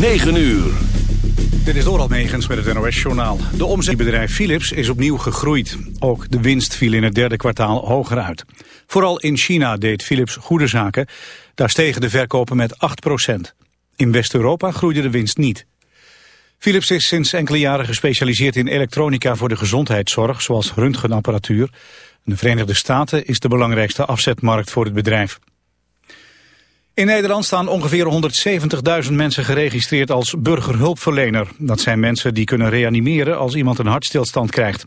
9 uur. Dit is Doral Megens met het NOS-journaal. De omzetbedrijf Philips is opnieuw gegroeid. Ook de winst viel in het derde kwartaal hoger uit. Vooral in China deed Philips goede zaken. Daar stegen de verkopen met 8% In West-Europa groeide de winst niet. Philips is sinds enkele jaren gespecialiseerd in elektronica voor de gezondheidszorg, zoals röntgenapparatuur. De Verenigde Staten is de belangrijkste afzetmarkt voor het bedrijf. In Nederland staan ongeveer 170.000 mensen geregistreerd als burgerhulpverlener. Dat zijn mensen die kunnen reanimeren als iemand een hartstilstand krijgt.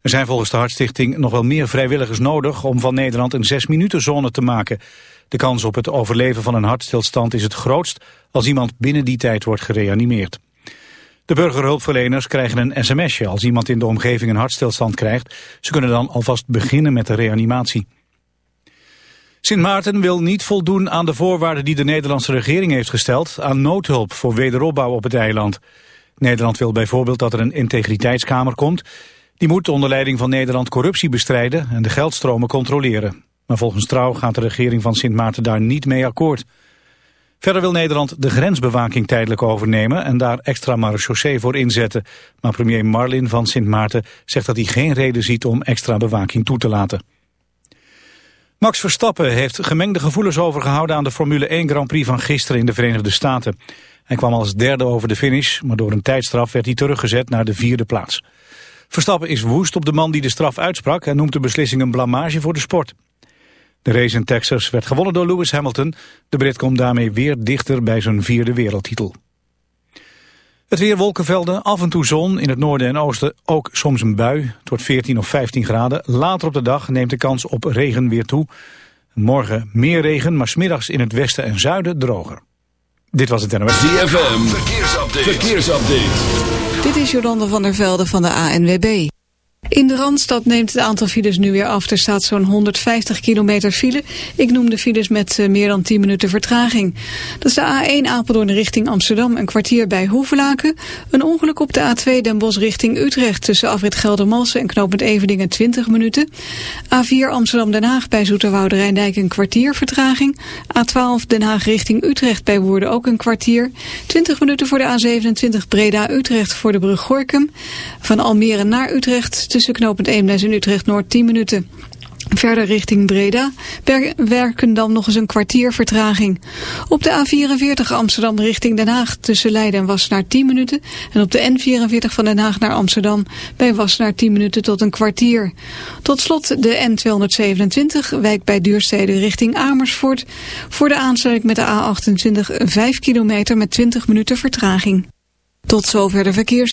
Er zijn volgens de Hartstichting nog wel meer vrijwilligers nodig om van Nederland een 6 minuten zone te maken. De kans op het overleven van een hartstilstand is het grootst als iemand binnen die tijd wordt gereanimeerd. De burgerhulpverleners krijgen een sms'je als iemand in de omgeving een hartstilstand krijgt. Ze kunnen dan alvast beginnen met de reanimatie. Sint Maarten wil niet voldoen aan de voorwaarden die de Nederlandse regering heeft gesteld aan noodhulp voor wederopbouw op het eiland. Nederland wil bijvoorbeeld dat er een integriteitskamer komt. Die moet onder leiding van Nederland corruptie bestrijden en de geldstromen controleren. Maar volgens Trouw gaat de regering van Sint Maarten daar niet mee akkoord. Verder wil Nederland de grensbewaking tijdelijk overnemen en daar extra marechaussee voor inzetten. Maar premier Marlin van Sint Maarten zegt dat hij geen reden ziet om extra bewaking toe te laten. Max Verstappen heeft gemengde gevoelens overgehouden aan de Formule 1 Grand Prix van gisteren in de Verenigde Staten. Hij kwam als derde over de finish, maar door een tijdstraf werd hij teruggezet naar de vierde plaats. Verstappen is woest op de man die de straf uitsprak en noemt de beslissing een blamage voor de sport. De race in Texas werd gewonnen door Lewis Hamilton. De Brit komt daarmee weer dichter bij zijn vierde wereldtitel. Het weer wolkenvelden, af en toe zon, in het noorden en oosten ook soms een bui. Het wordt 14 of 15 graden. Later op de dag neemt de kans op regen weer toe. Morgen meer regen, maar smiddags in het westen en zuiden droger. Dit was het NOS. ZFM, verkeersupdate. verkeersupdate. Dit is Jolande van der Velde van de ANWB. In de Randstad neemt het aantal files nu weer af. Er staat zo'n 150 kilometer file. Ik noem de files met uh, meer dan 10 minuten vertraging. Dat is de A1 Apeldoorn richting Amsterdam, een kwartier bij Hoevelaken. Een ongeluk op de A2 Den Bosch richting Utrecht tussen Afrit Geldermalsen en knooppunt Eveningen 20 minuten. A4 Amsterdam-Den Haag bij Zoeterwoude Rijndijk een kwartier vertraging. A12 Den Haag richting Utrecht bij Woerden ook een kwartier. 20 minuten voor de A27 Breda-Utrecht voor de brug Gorkum. Van Almere naar Utrecht tussen knooppunt Eemnes en Utrecht-Noord 10 minuten. Verder richting Breda werken dan nog eens een kwartier vertraging. Op de A44 Amsterdam richting Den Haag tussen Leiden en Wassenaar 10 minuten. En op de N44 van Den Haag naar Amsterdam bij Wassenaar 10 minuten tot een kwartier. Tot slot de N227 wijk bij Duurstede richting Amersfoort. Voor de aansluiting met de A28 5 kilometer met 20 minuten vertraging. Tot zover de verkeers.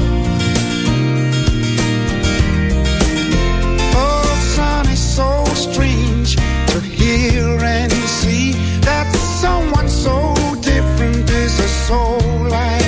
strange to hear and see that someone so different is a soul like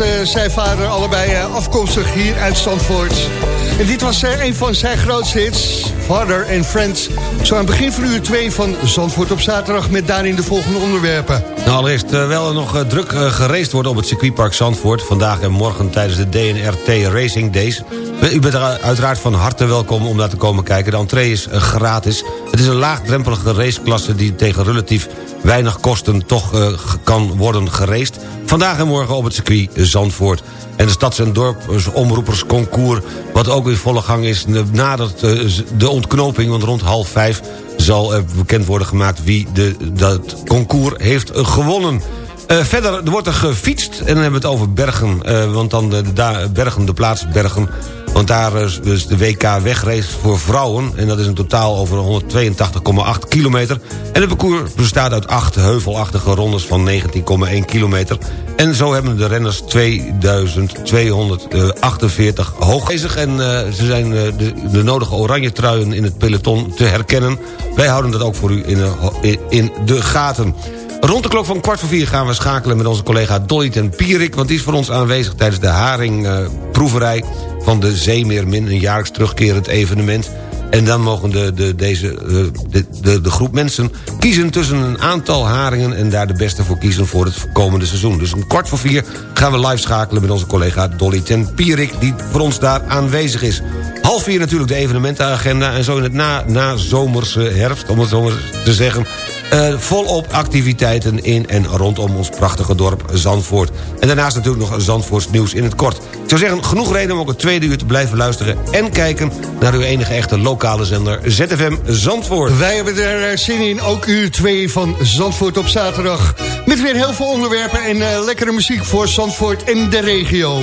uh, zijn vader. Allebei uh, afkomstig hier uit Zandvoort. En dit was uh, een van zijn grootste hits. Father and Friends. Zo aan het begin van uur 2 van Zandvoort op zaterdag... met daarin de volgende onderwerpen. Nou, allereerst er nog druk gereest wordt op het circuitpark Zandvoort... vandaag en morgen tijdens de DNRT Racing Days... U bent er uiteraard van harte welkom om daar te komen kijken. De entree is gratis. Het is een laagdrempelige raceklasse die tegen relatief weinig kosten toch kan worden gereest. Vandaag en morgen op het circuit Zandvoort. En de Stads- en Dorpsomroepersconcours, wat ook in volle gang is... nadert uh, de ontknoping, want rond half vijf zal bekend worden gemaakt... wie de, dat concours heeft gewonnen. Uh, verder er wordt er gefietst en dan hebben we het over Bergen. Want dan de, de, Bergen, de plaats Bergen want daar is dus de WK wegrace voor vrouwen. En dat is een totaal over 182,8 kilometer. En het parcours bestaat uit acht heuvelachtige rondes van 19,1 kilometer. En zo hebben de renners 2248 hoog bezig. En uh, ze zijn uh, de, de, nodige oranje truien in het peloton te herkennen. Wij houden dat ook voor u in, in de gaten. Rond de klok van kwart voor vier gaan we schakelen met onze collega Dolly ten Pierik... want die is voor ons aanwezig tijdens de haringproeverij van de Zeemeermin... een jaarlijks terugkerend evenement En dan mogen de, de, deze, eh, de, de, de groep mensen kiezen tussen een aantal haringen... en daar de beste voor kiezen voor het komende seizoen. Dus om kwart voor vier gaan we live schakelen met onze collega Dolly ten Pierik... die voor ons daar aanwezig is. Half vier natuurlijk de evenementenagenda... en zo in het na, na zomerse herfst, om het zo maar te zeggen... Uh, volop activiteiten in en rondom ons prachtige dorp Zandvoort. En daarnaast natuurlijk nog Zandvoorts nieuws in het kort. Ik zou zeggen, genoeg reden om ook het tweede uur te blijven luisteren... en kijken naar uw enige echte lokale zender ZFM Zandvoort. Wij hebben er eh, zin in, ook uur 2 van Zandvoort op zaterdag. Met weer heel veel onderwerpen en uh, lekkere muziek voor Zandvoort en de regio.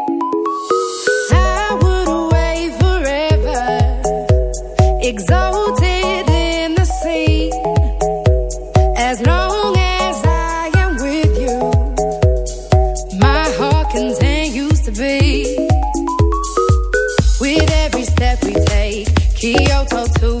Kyoto to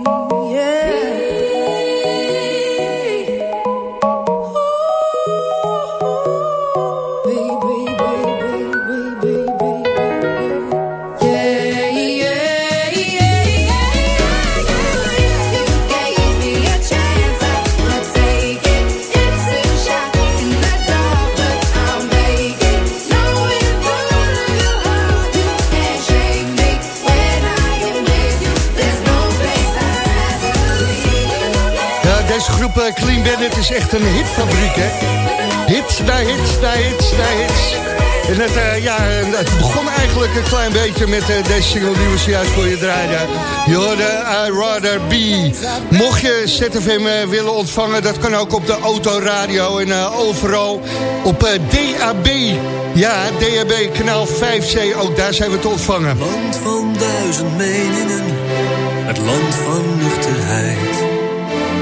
Bandit is echt een hitfabriek, hè? Hits na hits na hits na hits. En het, eh, ja, het begon eigenlijk een klein beetje met eh, deze single die we zojuist voor je draaien. Je hoorde I Rather Be. Mocht je ZFM eh, willen ontvangen, dat kan ook op de autoradio en overal op DAB. Ja, DAB, kanaal 5C, ook daar zijn we te ontvangen. Land van duizend meningen, het land van nuchterheid.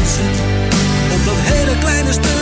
Om op dat hele kleine stuk.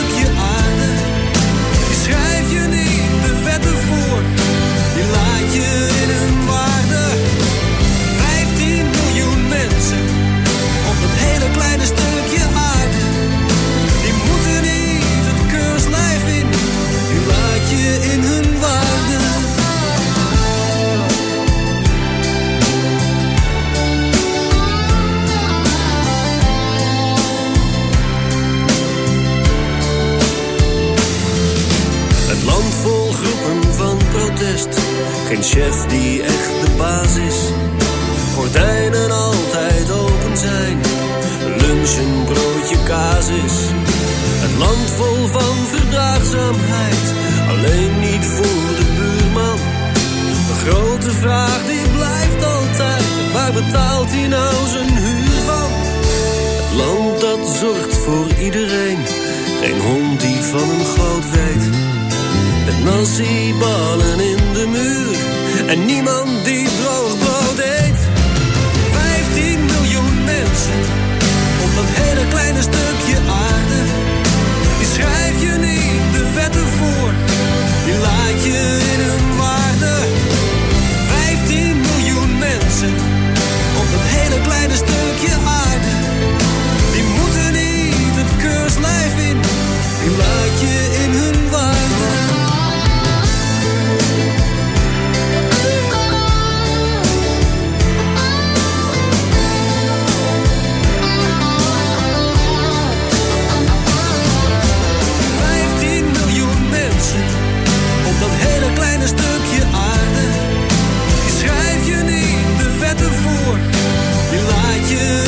Die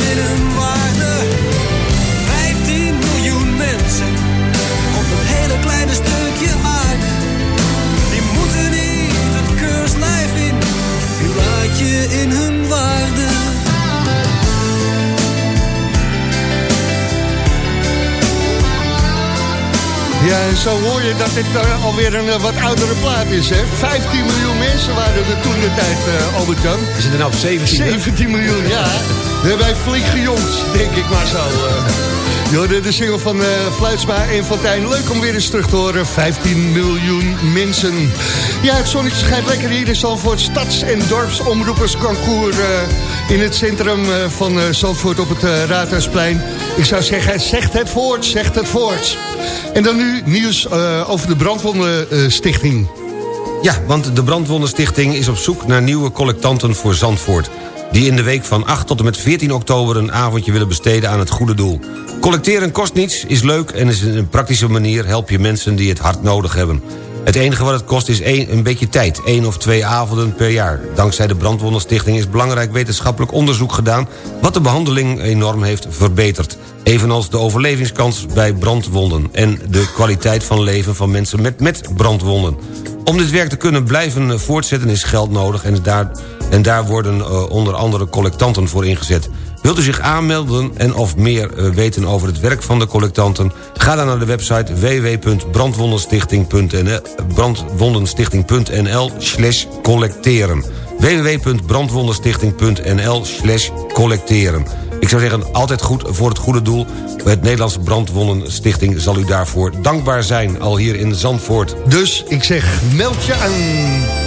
zo hoor je dat dit eh, alweer een eh, wat oudere plaat is, hè? 15 miljoen mensen waren er toen de tijd, eh Albert-Jan. We zitten nou op 17. hè? 17 miljoen, ja. We hebben wij flink gejongd, denk ik maar zo. Je hoorde de single van Fluitsma en Fontijn. Leuk om weer eens terug te horen. 15 miljoen mensen. Ja, het zonnetje schijnt lekker hier in Zandvoort. Stads- en dorpsomroepersconcours in het centrum van Zandvoort op het Raadhuisplein. Ik zou zeggen, zegt het voort, zegt het voort. En dan nu nieuws eh, over de Brandwondenstichting. Ja, want de Brandwondenstichting is op zoek naar nieuwe collectanten voor Zandvoort... die in de week van 8 tot en met 14 oktober een avondje willen besteden aan het goede doel. Collecteren kost niets, is leuk en is een praktische manier... help je mensen die het hard nodig hebben. Het enige wat het kost is één, een beetje tijd, één of twee avonden per jaar. Dankzij de Brandwondenstichting is belangrijk wetenschappelijk onderzoek gedaan... wat de behandeling enorm heeft verbeterd. Evenals de overlevingskans bij brandwonden... en de kwaliteit van leven van mensen met, met brandwonden. Om dit werk te kunnen blijven voortzetten is geld nodig... en daar, en daar worden eh, onder andere collectanten voor ingezet. Wilt u zich aanmelden en of meer eh, weten over het werk van de collectanten... ga dan naar de website www.brandwondenstichting.nl brandwondenstichting.nl slash collecteren www.brandwondenstichting.nl slash collecteren Ik zou zeggen, altijd goed voor het goede doel. Het Nederlandse Brandwondenstichting zal u daarvoor dankbaar zijn... al hier in Zandvoort. Dus ik zeg, meld je aan.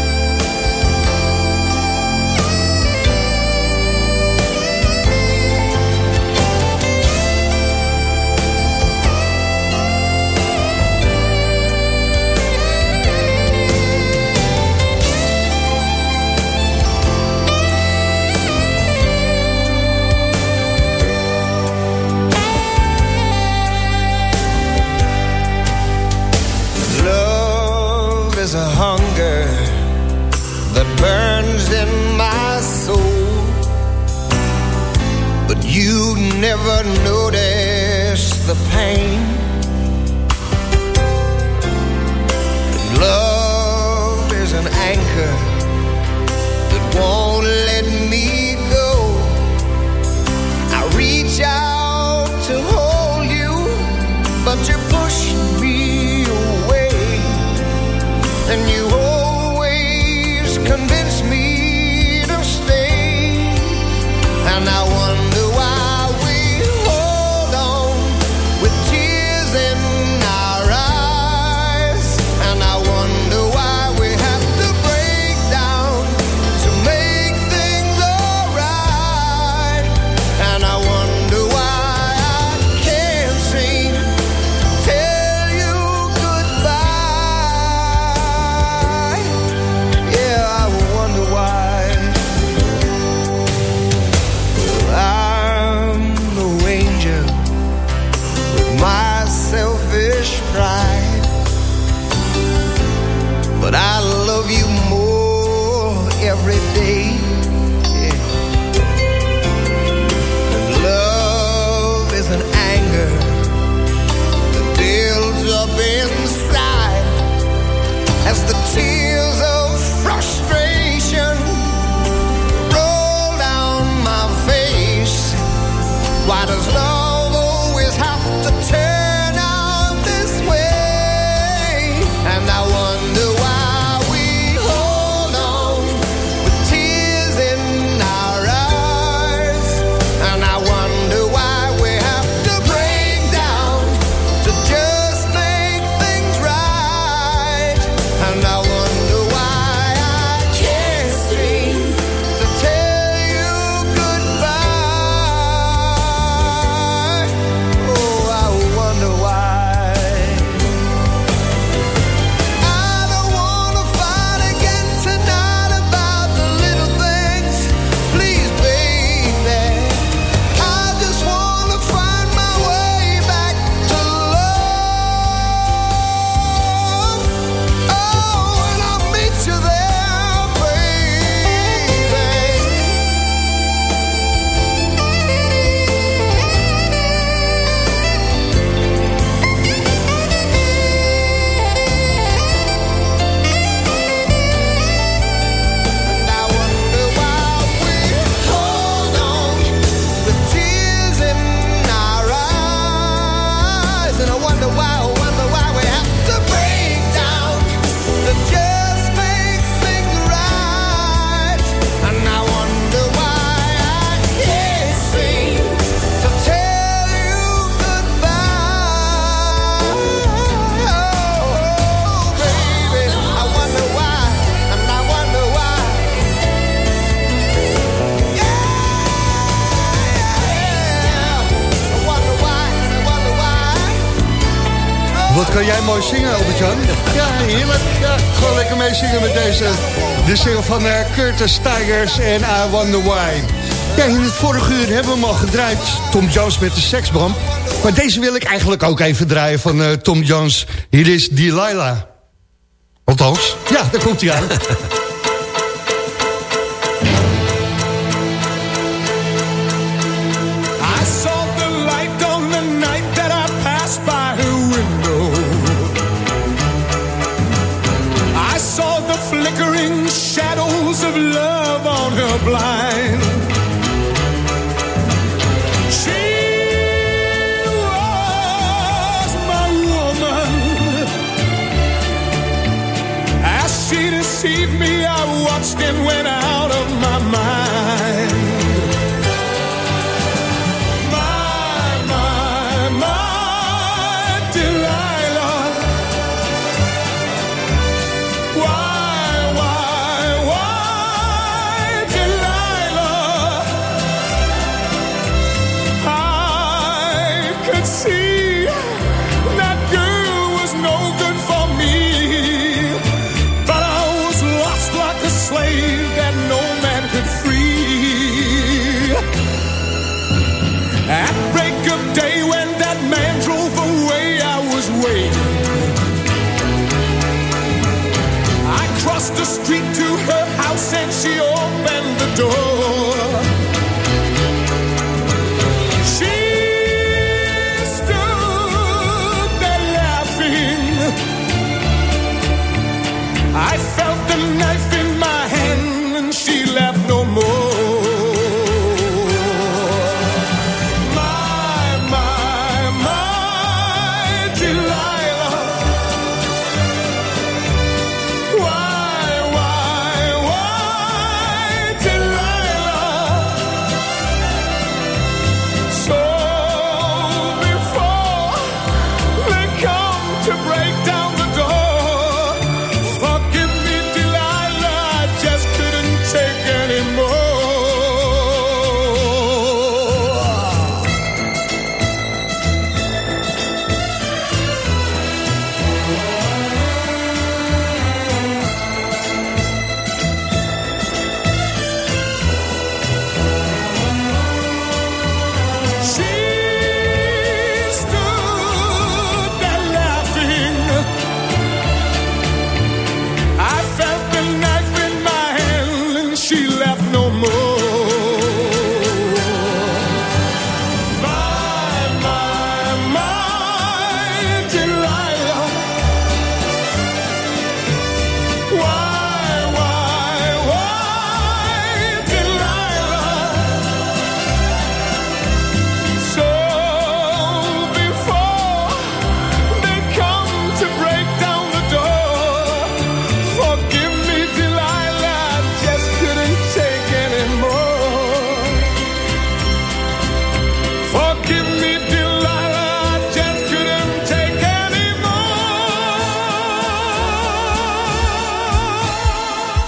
Kan jij mooi zingen, Albert-Jan? Ja, heerlijk. Ja, gewoon lekker mee zingen met deze. De single van eh, Curtis Tigers en I Wonder Why. Ja, in het vorige uur hebben we hem al gedraaid. Tom Jones met de seksbram. Maar deze wil ik eigenlijk ook even draaien van eh, Tom Jones. Hier is Delilah. Althans, ja, daar komt hij aan. when I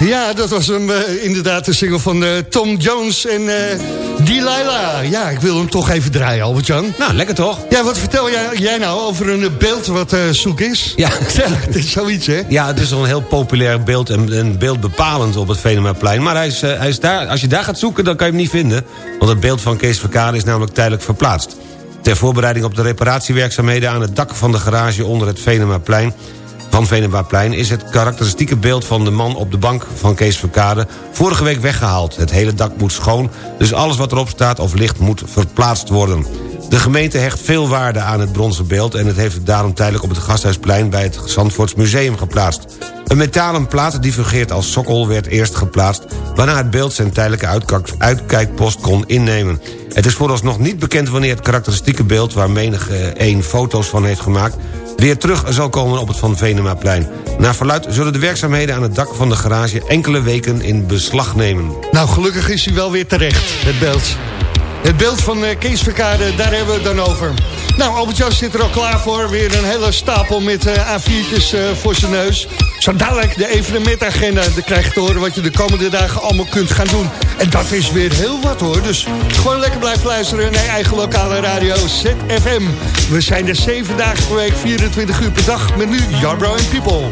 Ja, dat was hem eh, inderdaad de single van eh, Tom Jones en eh Delilah. Ja, ik wil hem toch even draaien, Albert-Jan. Nou, lekker toch? Ja, wat vertel jij, jij nou over een beeld wat zoek is? Ja. ja, het is zoiets, hè? Ja, het is al een heel populair beeld en een beeld bepalend op het Venemaplein. Maar hij is, hij is daar, als je daar gaat zoeken, dan kan je hem niet vinden. Want het beeld van Kees Verkade is namelijk tijdelijk verplaatst. Ter voorbereiding op de reparatiewerkzaamheden aan het dak van de garage onder het Venemaplein van Venemaplein is het karakteristieke beeld van de man op de bank van Kees Verkade vorige week weggehaald. Het hele dak moet schoon, dus alles wat erop staat of ligt moet verplaatst worden. De gemeente hecht veel waarde aan het bronzen beeld... en het heeft het daarom tijdelijk op het Gasthuisplein... bij het Zandvoorts Museum geplaatst. Een metalen plaat die fungeert als sokkel werd eerst geplaatst... waarna het beeld zijn tijdelijke uitkijk- uitkijkpost kon innemen. Het is vooralsnog niet bekend wanneer het karakteristieke beeld... waar menig één foto's van heeft gemaakt... weer terug zal komen op het Van Venemaplein. Naar verluid zullen de werkzaamheden aan het dak van de garage... enkele weken in beslag nemen. Nou, gelukkig is hij wel weer terecht, het beeld. Het beeld van eh, Kees Verkade, daar hebben we het dan over. Nou, Albert-Jan zit er al klaar voor. Weer een hele stapel met eh, A4'tjes eh, voor zijn neus. Zo dadelijk de evenementagenda. Dan krijg je te horen wat je de komende dagen allemaal kunt gaan doen. En dat is weer heel wat hoor. Dus gewoon lekker blijven luisteren naar je eigen lokale radio ZFM. We zijn er 7 dagen per week, 24 uur per dag. Met nu Jarbro People.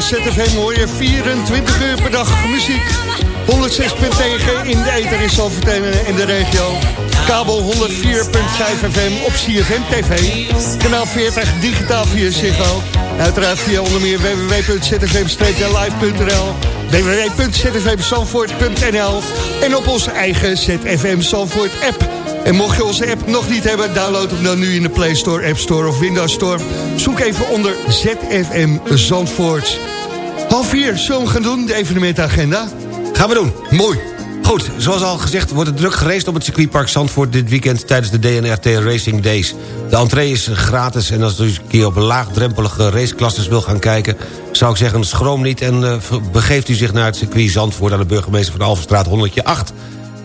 ZFM hoor je 24 uur per dag muziek. 106.9 in de ether in Zalverteen en de regio. Kabel 104.5 FM op CFM TV. Kanaal 40 digitaal via Ziggo. Uiteraard via onder meer www.zfm-live.nl. en op onze eigen ZFM Zandvoort app. En mocht je onze app nog niet hebben, download hem dan nu in de Play Store, App Store of Windows Store. Zoek even onder ZFM Zandvoort. Half vier, zullen we gaan doen, de evenementagenda? Gaan we doen. Mooi. Goed, zoals al gezegd wordt het druk gereest op het circuitpark Zandvoort... dit weekend tijdens de DNRT Racing Days. De entree is gratis en als u een keer op laagdrempelige raceklasses wil gaan kijken... zou ik zeggen, schroom niet en uh, begeeft u zich naar het circuit Zandvoort... aan de burgemeester van Alverstraat 108...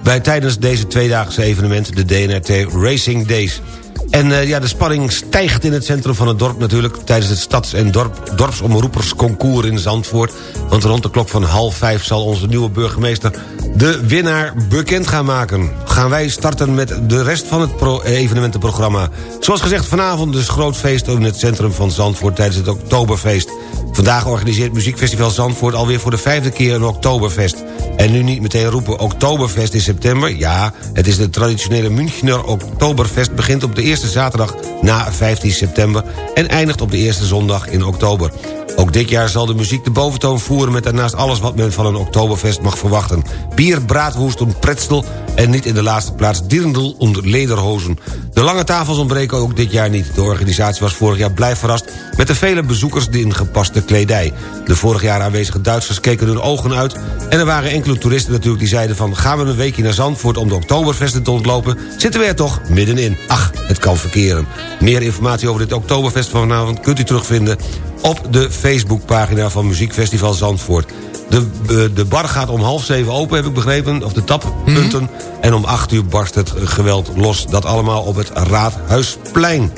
bij tijdens deze tweedaagse evenement, de DNRT Racing Days. En uh, ja, de spanning stijgt in het centrum van het dorp natuurlijk... tijdens het stads- en dorp, dorpsomroepersconcours in Zandvoort. Want rond de klok van half vijf zal onze nieuwe burgemeester... de winnaar bekend gaan maken. Gaan wij starten met de rest van het pro evenementenprogramma. Zoals gezegd, vanavond dus groot feest in het centrum van Zandvoort... tijdens het Oktoberfeest. Vandaag organiseert Muziekfestival Zandvoort alweer voor de vijfde keer een Oktoberfest. En nu niet meteen roepen Oktoberfest in september. Ja, het is de traditionele Münchner Oktoberfest... begint op de eerste zaterdag na 15 september... en eindigt op de eerste zondag in oktober. Ook dit jaar zal de muziek de boventoon voeren... met daarnaast alles wat men van een Oktoberfest mag verwachten. Bier, braadwoest pretzel... en niet in de laatste plaats dirndl en lederhozen. De lange tafels ontbreken ook dit jaar niet. De organisatie was vorig jaar blij verrast... met de vele bezoekers in gepaste kledij. De vorig jaar aanwezige Duitsers keken hun ogen uit... en er waren enkele toeristen natuurlijk die zeiden van... gaan we een weekje naar Zandvoort om de Oktoberfesten te ontlopen... zitten we er toch middenin. Ach, het kan verkeren. Meer informatie over dit Oktoberfest van vanavond kunt u terugvinden op de Facebookpagina van Muziekfestival Zandvoort. De, de bar gaat om half zeven open, heb ik begrepen, of de tappunten. Mm -hmm. En om acht uur barst het geweld los. Dat allemaal op het Raadhuisplein.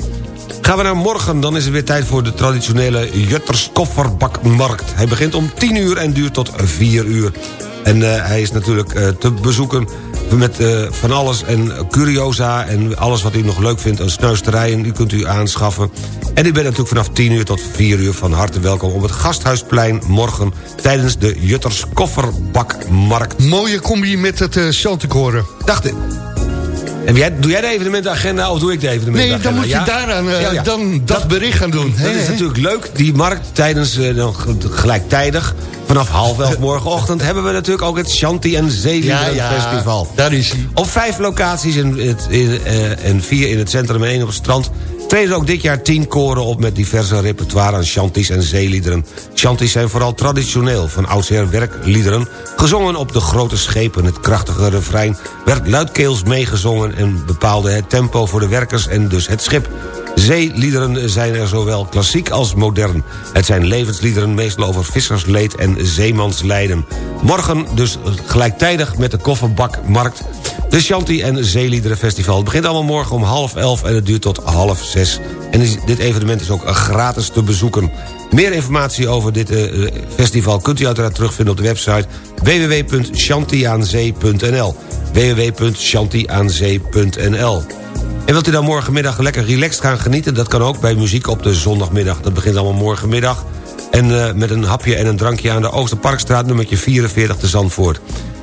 Gaan we naar morgen, dan is het weer tijd voor de traditionele Jutters kofferbakmarkt. Hij begint om 10 uur en duurt tot 4 uur. En uh, hij is natuurlijk uh, te bezoeken met uh, van alles en curiosa en alles wat u nog leuk vindt. Een snuisterijen, die kunt u aanschaffen. En u bent natuurlijk vanaf 10 uur tot 4 uur van harte welkom... op het Gasthuisplein morgen tijdens de Jutters Kofferbakmarkt. Mooie combi met het uh. Dacht ik. En jij, doe jij de evenementagenda of doe ik de evenementagenda? Nee, dan moet je daaraan uh, ja, ja. dan dat, dat, bericht gaan doen. Dat He, is he. natuurlijk leuk. Die markt tijdens, uh, gelijktijdig, vanaf half elf morgenochtend... hebben we natuurlijk ook het Shanti en Zeeliederen ja, Festival. daar is. Op vijf locaties in, uh, en vier in het centrum en één op het strand... treden ook dit jaar tien koren op met diverse repertoire aan shanties en zeeliederen. Shanties zijn vooral traditioneel, van oudsher werkliederen... gezongen op de grote schepen. Het krachtige refrein werd luidkeels meegezongen... en bepaalde het tempo voor de werkers en dus het schip. Zeeliederen zijn er zowel klassiek als modern. Het zijn levensliederen meestal over vissersleed en zeemanslijden. Morgen dus gelijktijdig met de kofferbakmarkt... de Shanti en Zeeliederen Festival. Het begint allemaal morgen om half elf en het duurt tot half zes. En dit evenement is ook gratis te bezoeken. Meer informatie over dit uh, festival kunt u uiteraard terugvinden op de website www.shantiaanzee.nl www.shantiaanzee.nl en wilt u dan morgenmiddag lekker relaxed gaan genieten? Dat kan ook bij muziek op de zondagmiddag. Dat begint allemaal morgenmiddag. En uh, met een hapje en een drankje aan de Oosterparkstraat nummertje 44 te Zandvoort.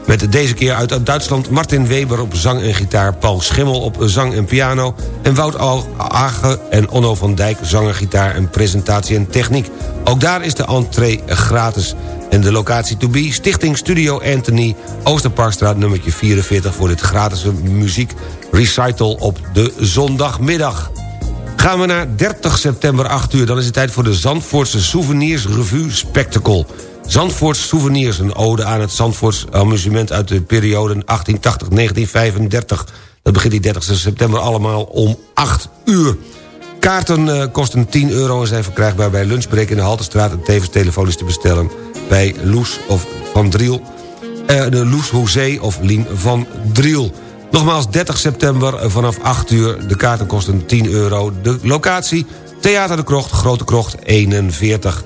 Met deze keer uit Duitsland Martin Weber op zang en gitaar... Paul Schimmel op zang en piano... en Wout Age en Onno van Dijk zanger, gitaar en presentatie en techniek. Ook daar is de entree gratis. En de locatie to be, Stichting Studio Anthony... Oosterparkstraat nummertje 44... voor dit gratis muziek recital op de zondagmiddag. Gaan we naar 30 september 8 uur... dan is het tijd voor de Zandvoortse Souvenirs Revue Spectacle... Zandvoorts Souvenirs, een ode aan het Zandvoorts amusement... uit de periode 1880-1935. Dat begint die 30 september allemaal om 8 uur. Kaarten uh, kosten 10 euro en zijn verkrijgbaar bij Lunchbreak in de Haltestraat... en tevens telefonisch te bestellen bij Loes of Van Driel... Uh, de Loes Hoezee of Lien van Driel. Nogmaals, 30 september vanaf 8 uur. De kaarten kosten 10 euro. De locatie, Theater de Krocht, Grote Krocht 41.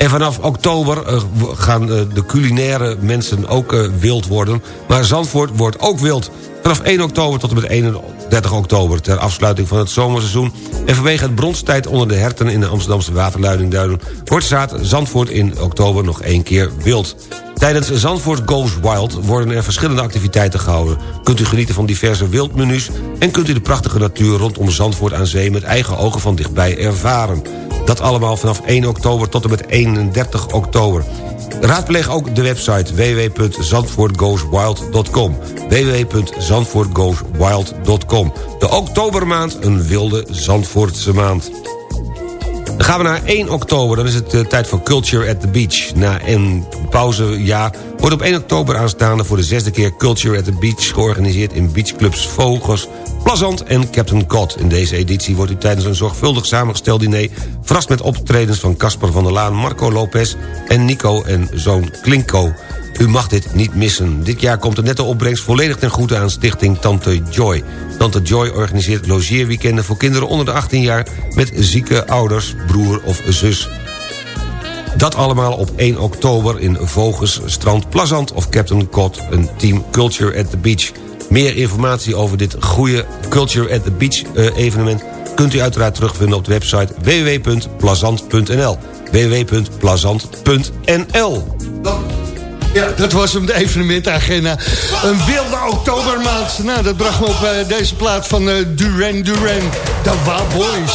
En vanaf oktober uh, gaan uh, de culinaire mensen ook uh, wild worden. Maar Zandvoort wordt ook wild. Vanaf 1 oktober tot en met 31 oktober... ter afsluiting van het zomerseizoen... en vanwege het bronstijd onder de herten in de Amsterdamse waterleidingduinen... wordt Zandvoort in oktober nog één keer wild. Tijdens Zandvoort Goes Wild worden er verschillende activiteiten gehouden. Kunt u genieten van diverse wildmenu's... en kunt u de prachtige natuur rondom Zandvoort aan zee... met eigen ogen van dichtbij ervaren. Dat allemaal vanaf 1 oktober tot en met 31 oktober. Raadpleeg ook de website www.zandvoortgoeswild.com www.zandvoortgoeswild.com De oktobermaand, een wilde Zandvoortse maand. Dan gaan we naar 1 oktober, dan is het eh, tijd voor Culture at the Beach. Na een pauzejaar wordt op 1 oktober aanstaande... voor de zesde keer Culture at the Beach georganiseerd... in beachclubs Vogels, Plazant en Captain Cod. In deze editie wordt u tijdens een zorgvuldig samengesteld diner... verrast met optredens van Casper van der Laan, Marco Lopez... en Nico en zoon Klinko. U mag dit niet missen. Dit jaar komt de netto opbrengst volledig ten goede aan stichting Tante Joy. Tante Joy organiseert logeerweekenden voor kinderen onder de 18 jaar... met zieke ouders, broer of zus. Dat allemaal op 1 oktober in Voges, Strand Plazant of Captain Cod... een team Culture at the Beach. Meer informatie over dit goede Culture at the Beach eh, evenement... kunt u uiteraard terugvinden op de website www.plazant.nl www.plazant.nl Ja, dat was hem, de evenementagenda. Een wilde oktobermaand. Nou, dat bracht me op eh, deze plaat van eh, Duran Duran, de Wild Boys.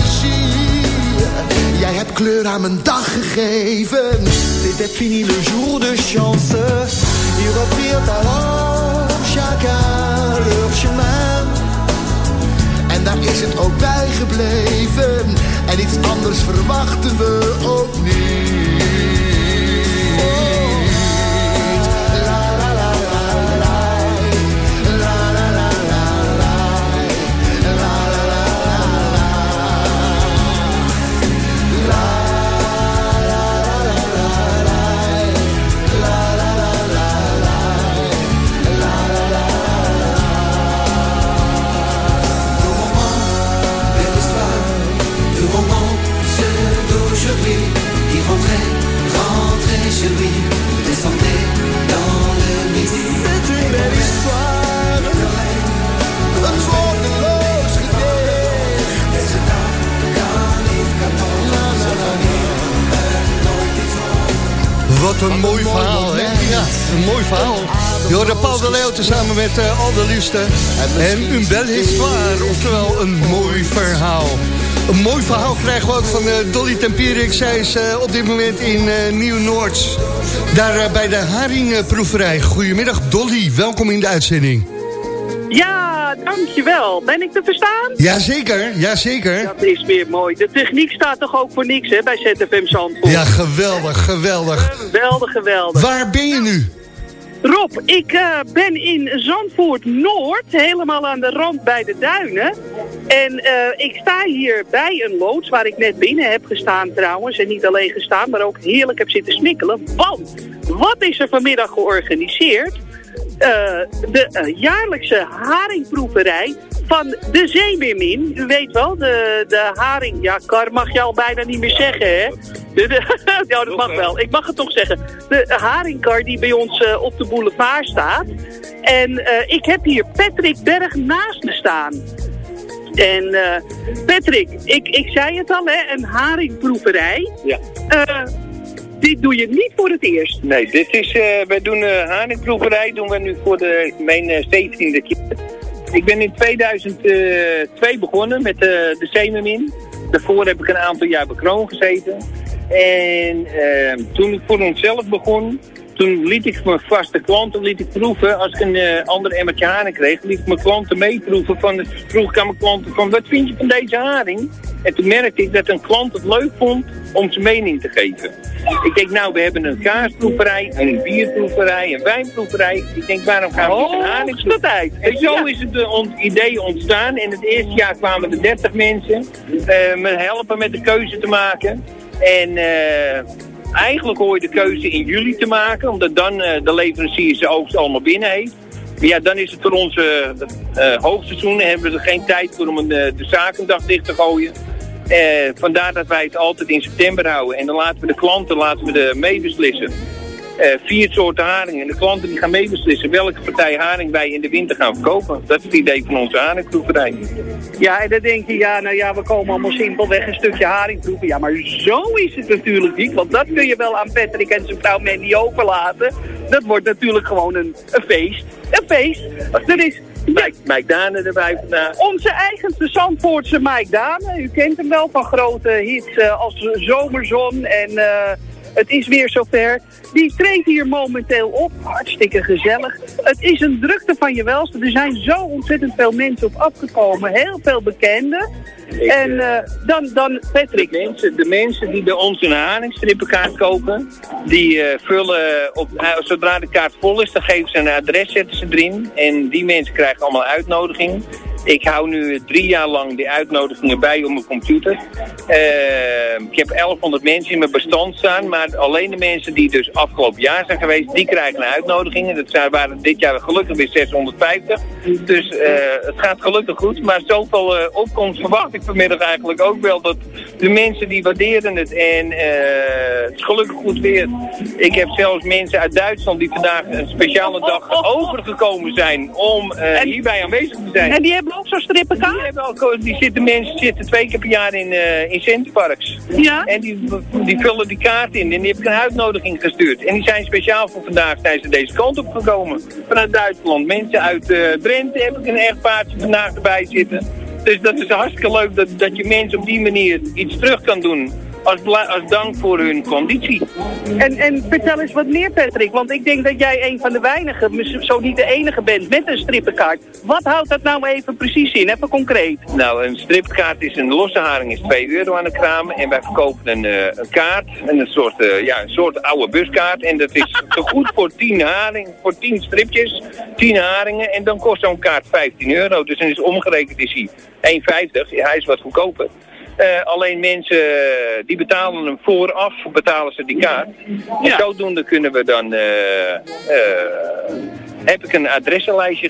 Jij hebt kleur aan mijn dag gegeven. C'était fini le jour de chance. Ils reprirent alors chacun leur chemin. En daar is het ook bij gebleven. En iets anders verwachten we ook mooi verhaal, hè? Ja, een mooi verhaal. Je Paul de Leeuw tezamen met uh, Al de Liefste. En een belle histoire, oftewel een mooi verhaal. Een mooi verhaal krijgen we ook van eh, Dolly Tempierik. Zij is eh, op dit moment in Nieuw-Noord. Daar bij de Haringproeverij. Goedemiddag Dolly, welkom in de uitzending. Ja, dankjewel. Ben ik te verstaan? Jazeker, jazeker. Dat is weer mooi. De techniek staat toch ook voor niks hè, bij ZFM Zandvoort? Ja, geweldig, geweldig. Geweldig, geweldig. Waar ben je nu? Rob, ik eh, ben in Zandvoort Noord, helemaal aan de rand bij de duinen. En eh, ik sta hier bij een loods waar ik net binnen heb gestaan trouwens. En niet alleen gestaan, maar ook heerlijk heb zitten smikkelen. Want, wat is er vanmiddag georganiseerd? Eh, de eh, jaarlijkse haringproeverij van de Zeemeermin. U weet wel, de, de haring... Ja, kar mag je al bijna niet meer zeggen, hè? De, de- ja, dat mag wel. Ik mag het toch zeggen. De haringkar die bij ons eh, op de boulevard staat. En ik heb hier Patrick Berg naast me staan. En Patrick, ik, ik zei het al, hè, een haringproeverij. Ja. Eh, dit doe je niet voor het eerst. Nee, dit is, eh wij doen eh haringproeverij, doen we nu voor de, mijn eh, 17e keer. Ik ben in 2002 begonnen met eh, de Zeemermin. Daarvoor heb ik een aantal jaar bij Kroon gezeten. En eh, toen ik voor onszelf begon, toen liet ik mijn vaste klanten liet ik proeven. Als ik een eh, ander emmertje haring kreeg, liet ik mijn klanten meeproeven. Van, vroeg ik aan mijn klanten van, wat vind je van deze haring? En toen merkte ik dat een klant het leuk vond om zijn mening te geven. Ik denk, nou, we hebben een kaasproeverij, een bierproeverij, een wijnproeverij. Ik denk, waarom gaan we niet een haringproeverij? En zo is het eh, on- idee ontstaan. In het eerste jaar kwamen er 30 mensen eh, me helpen met de keuze te maken. En eh, eigenlijk hoor je de keuze in juli te maken, omdat dan eh, de leverancier zijn oogst allemaal binnen heeft. Maar ja, dan is het voor ons eh, eh, hoogseizoen en hebben we er geen tijd voor om de zakendag dicht te gooien. Vandaar dat wij het altijd in september houden. En dan laten we de klanten laten we de meebeslissen. Eh, vier soorten haringen. En de klanten die gaan meebeslissen welke partij haring wij in de winter gaan verkopen. Dat is het idee van onze haringproeverij. Ja, en dan denk je, ja, nou ja, we komen allemaal simpelweg een stukje haring proeven. Ja, maar zo is het natuurlijk niet. Want dat kun je wel aan Patrick en zijn vrouw Mandy overlaten. Dat wordt natuurlijk gewoon een, een feest. Een feest. Dat is... Mike, Mike Dane erbij vandaag. Onze eigenste Zandvoortse Mike Dane. U kent hem wel van grote hits eh, als Zomerzon en eh, Het is weer zover. Die treedt hier momenteel op. Hartstikke gezellig. Het is een drukte van je welste. Er zijn zo ontzettend veel mensen op afgekomen. Heel veel bekenden. En eh, dan, dan Patrick. De mensen, de mensen die bij ons een haringstrippenkaart kopen, die eh, vullen op, eh, zodra de kaart vol is, dan geven ze een adres, zetten ze erin. En die mensen krijgen allemaal uitnodiging. Ik hou nu drie jaar lang die uitnodigingen bij op mijn computer. Eh, ik heb 1100 mensen in mijn bestand staan, maar alleen de mensen die dus afgelopen jaar zijn geweest, die krijgen een uitnodiging. Dat zijn, waren dit jaar gelukkig weer 650. Dus eh, het gaat gelukkig goed, maar zoveel eh, opkomst verwacht ik vanmiddag eigenlijk ook wel. Dat de mensen die waarderen het en eh, het is gelukkig goed weer. Ik heb zelfs mensen uit Duitsland die vandaag een speciale dag overgekomen zijn om hierbij aanwezig te zijn. En die hebben ook zo'n strippenkaart? Die, hebben ook, die zitten mensen zitten twee keer per jaar in, eh in Centerparks. Ja? En die, die vullen die kaart in en die heb ik een uitnodiging gestuurd. En die zijn speciaal voor vandaag ze deze kant op gekomen. Vanuit Duitsland. Mensen uit eh Drenthe heb ik een echtpaardje vandaag erbij zitten. Dus dat is hartstikke leuk dat, dat je mensen op die manier iets terug kan doen. Als, als dank voor hun conditie. En, en vertel eens wat meer, Patrick. Want ik denk dat jij een van de weinigen, zo niet de enige bent, met een strippenkaart. Wat houdt dat nou even precies in? Even concreet. Nou, een stripkaart is een losse haring is 2 euro aan de kraam. En wij verkopen een, eh, een kaart, en een soort, eh, ja, een soort oude buskaart. En dat is zo goed voor 10 haring, voor 10 stripjes, 10 haringen. En dan kost zo'n kaart 15 euro. Dus dan is omgerekend is hij 1,50. Ja, hij is wat goedkoper. Eh, alleen mensen eh, die betalen hem vooraf, betalen ze die kaart. En zodoende kunnen we dan, eh, heb ik een adressenlijstje,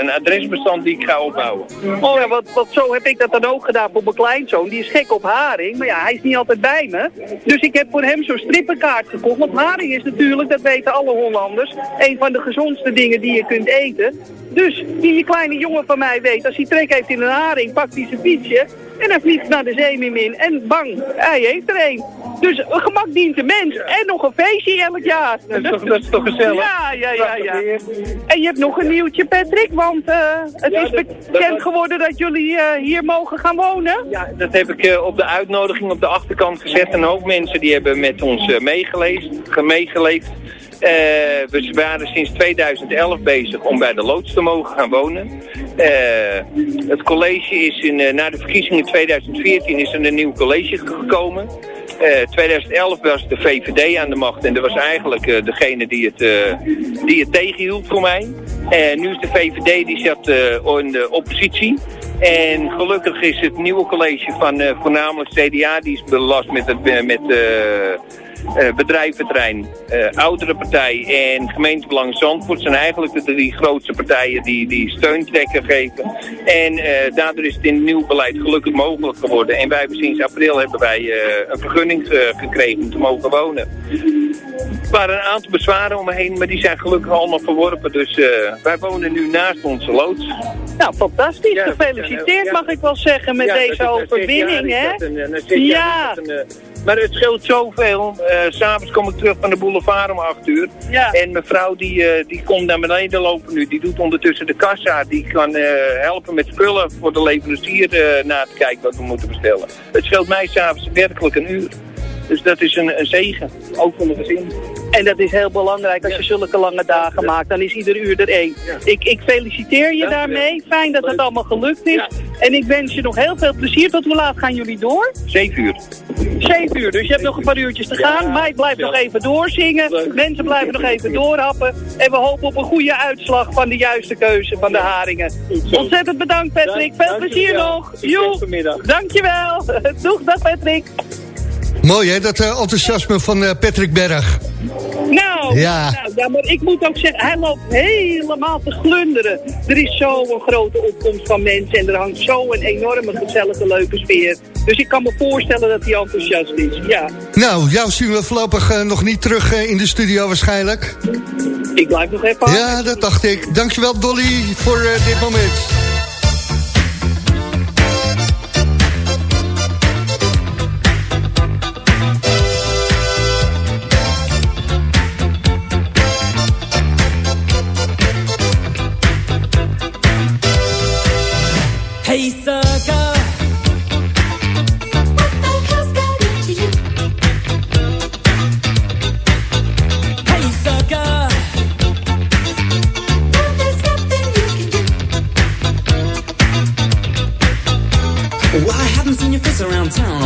een adresbestand die ik ga opbouwen. Oh ja, want, want zo heb ik dat dan ook gedaan voor mijn kleinzoon. Die is gek op haring, maar ja, hij is niet altijd bij me. Dus ik heb voor hem zo'n strippenkaart gekocht. Want haring is natuurlijk, dat weten alle Hollanders, een van de gezondste dingen die je kunt eten. Dus die kleine jongen van mij weet, als hij trek heeft in een haring, pakt hij zijn fietsje en hij vliegt naar de zeemeermin en bang, hij heeft er een. Dus gemak dient de mens en nog een feestje elk jaar. Dat is toch, dat is toch gezellig? Ja, ja, ja, ja. En je hebt nog een nieuwtje, Patrick, want eh, het Ja, is bekend dat- geworden dat jullie eh, hier mogen gaan wonen. Ja, dat heb ik eh, op de uitnodiging op de achterkant gezet. En ook mensen die hebben met ons meegeleefd, ge- meegeleefd. Eh, we waren sinds 2011 bezig om bij de loods te mogen gaan wonen. Eh, het college is in, eh, na de verkiezingen 2014 is er een nieuw college gekomen. Eh 2011 was de VVD aan de macht en dat was eigenlijk degene die het, die het tegenhield voor mij. En nu is de VVD die zat in de oppositie. En gelukkig is het nieuwe college van voornamelijk CDA, die is belast met het met, eh, bedrijventerrein, eh oudere partij en gemeentebelang Zandvoort zijn eigenlijk de drie grootste partijen die, die steuntrekken geven. En eh, daardoor is het in het nieuw beleid gelukkig mogelijk geworden. En wij hebben sinds april hebben wij een vergunning gekregen om te mogen wonen. Er waren een aantal bezwaren om me heen, maar die zijn gelukkig allemaal verworpen. Dus wij wonen nu naast onze loods. Nou, fantastisch. Gefeliciteerd mag ik wel zeggen met Ja, deze overwinning, hè? Ja. Maar het scheelt zoveel. S S'avonds kom ik terug van de boulevard om 8 uur. Ja. En mijn vrouw die, eh, die komt naar beneden lopen nu. Die doet ondertussen de kassa. Die kan eh, helpen met spullen voor de leverancier na te kijken wat we moeten bestellen. Het scheelt mij s'avonds werkelijk een uur. Dus dat is een, een zegen, ook voor mijn gezin. En dat is heel belangrijk. Als je zulke lange dagen maakt, dan is ieder uur er één. Ik, ik feliciteer je daarmee. Fijn dat het allemaal gelukt is. En ik wens je nog heel veel plezier. Tot hoe laat gaan jullie door? Zeven uur. Zeven uur, dus je hebt nog een paar uurtjes te gaan. Mike blijft nog even doorzingen. Mensen blijven nog even doorhappen. En we hopen op een goede uitslag van de juiste keuze van de haringen. Ontzettend bedankt Patrick. Veel plezier nog. Joe. Dankjewel. Doeg, dag Patrick. Mooi hè, dat eh, enthousiasme van eh, Patrick Berg. Nou, Ja. nou, ja, maar ik moet ook zeggen, hij loopt helemaal te glunderen. Er is zo'n grote opkomst van mensen en er hangt zo'n enorme gezellige leuke sfeer. Dus ik kan me voorstellen dat hij enthousiast is, ja. Nou, jou zien we voorlopig eh, nog niet terug in de studio waarschijnlijk. Ik blijf nog even Ja, dat dacht ik. Dankjewel Dolly voor dit moment.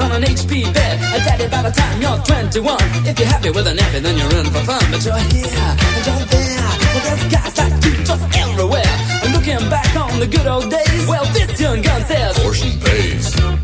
On an HP bed. A daddy by the time you're 21. If you're happy with a nappy, then you're in for fun. But you're here and you're there. Well, there's guys like you just everywhere. And looking back on the good old days, well, this young gun says, Portion pays.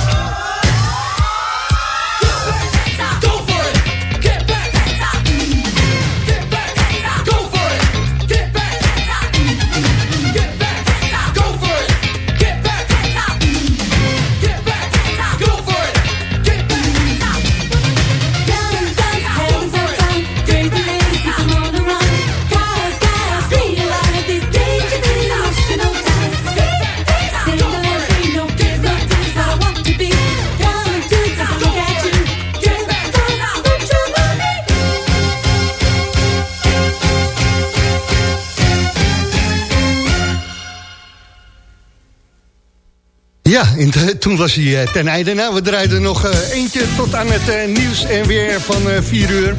Ja, toen was hij eh, ten einde. Nou, we draaiden nog eh, eentje tot aan het eh, nieuws en weer van eh 4 uur.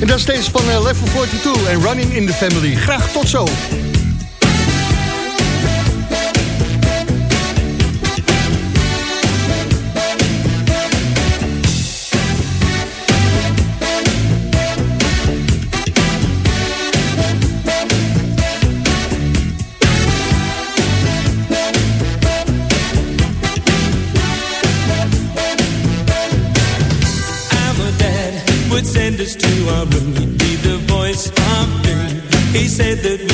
En dat is deze van Level 42 en Running in the Family. Graag tot zo. said that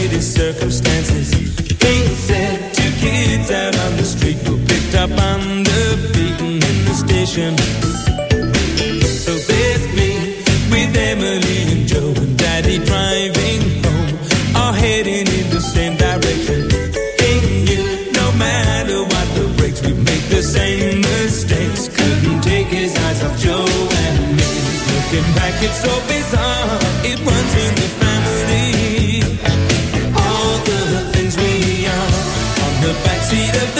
complicated circumstances. Things said to kids out on the street were picked up on the beaten in the station. So there's me with Emily and Joe and Daddy driving home, all heading in the same direction. In you, no matter what the brakes, we make the same mistakes. Couldn't take his eyes off Joe and me. Looking back, it's so bizarre. see the